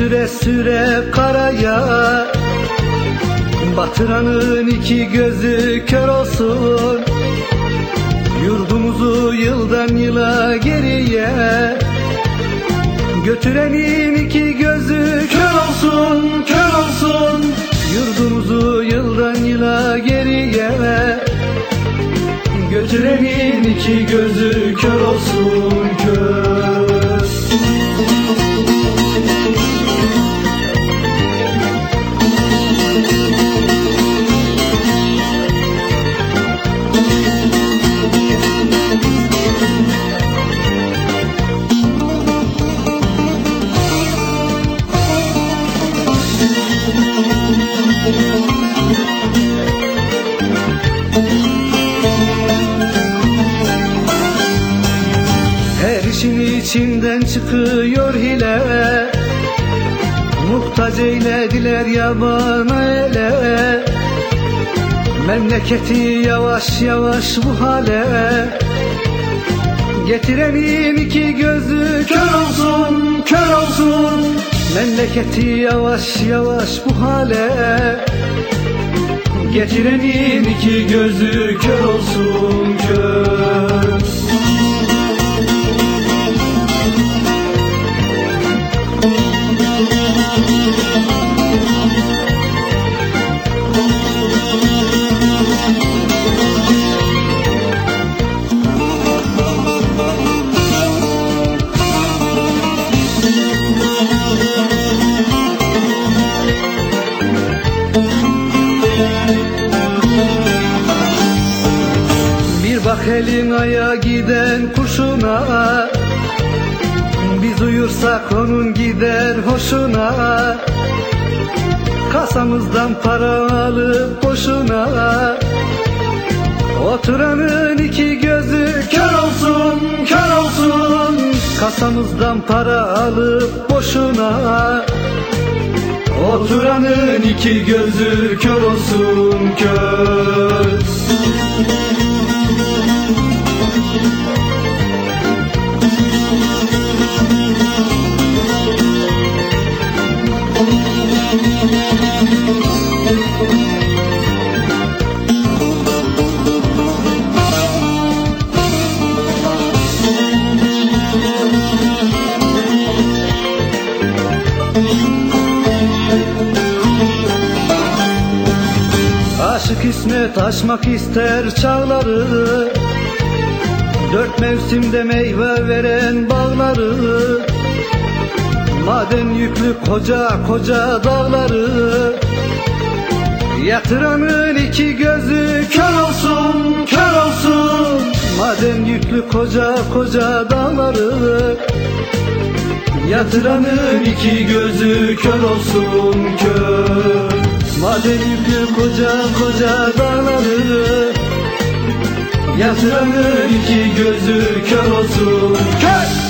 süre süre karaya. Batıranın iki gözü kör olsun. Yurdumuzu yıldan yıla geriye. Götürenin iki gözü kör olsun, kör olsun. Yurdumuzu yıldan yıla geriye. Götürenin iki gözü kör olsun, kör Her işin içinden çıkıyor hile. Muhtaç eylediler yabana ele. Memleketi yavaş yavaş bu hale. Getirenin iki gözü kör olsun, kör olsun. Memleketi yavaş yavaş bu hale Getirenin iki gözü kör olsun, kör Bir bak elin aya giden kuşuna Biz uyursak onun gider hoşuna. Kasamızdan para alıp boşuna. Oturanın iki gözü kör olsun, kör olsun. Kasamızdan para alıp boşuna. Oturanın iki gözü kör olsun, kör İsmet aşmak ister çağları. Dört mevsimde meyve veren bağları. Maden yüklü koca koca dağları. Yatıranın iki gözü kör olsun, kör olsun. Maden yüklü koca koca dağları. Yatıranın iki gözü kör olsun, kör Maden yüklü koca koca dağları. Yatıranın iki gözü kör olsun, kör